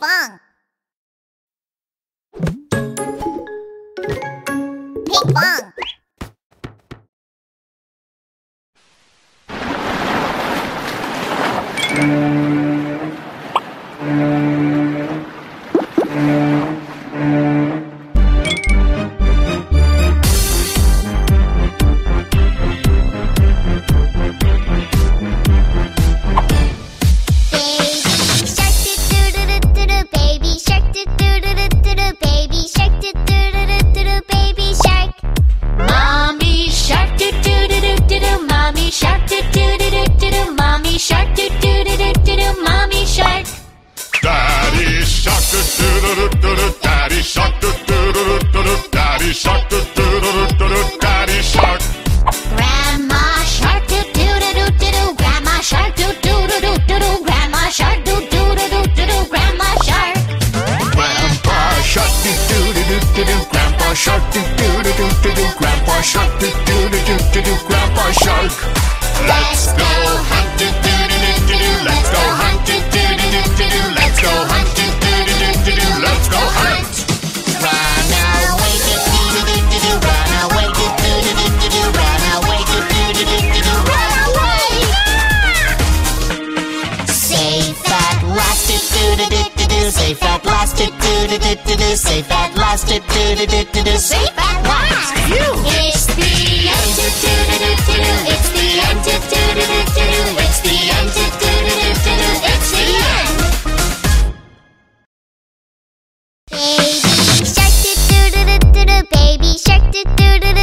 pong. Ping pong. do baby shark. Mommy shark do do do do do do. Mommy shark do do do do do do. Mommy shark do do do do do do. Mommy shark. Daddy shark do do do do do do. Safe at last, it do do do do do. Safe at last, it do do do do do. Safe at last. You. It's the end to do do do do do. It's the end to do do do do do. It's the end to do do do do do. It's the end. Baby shark do do do do do. Baby shark do do do.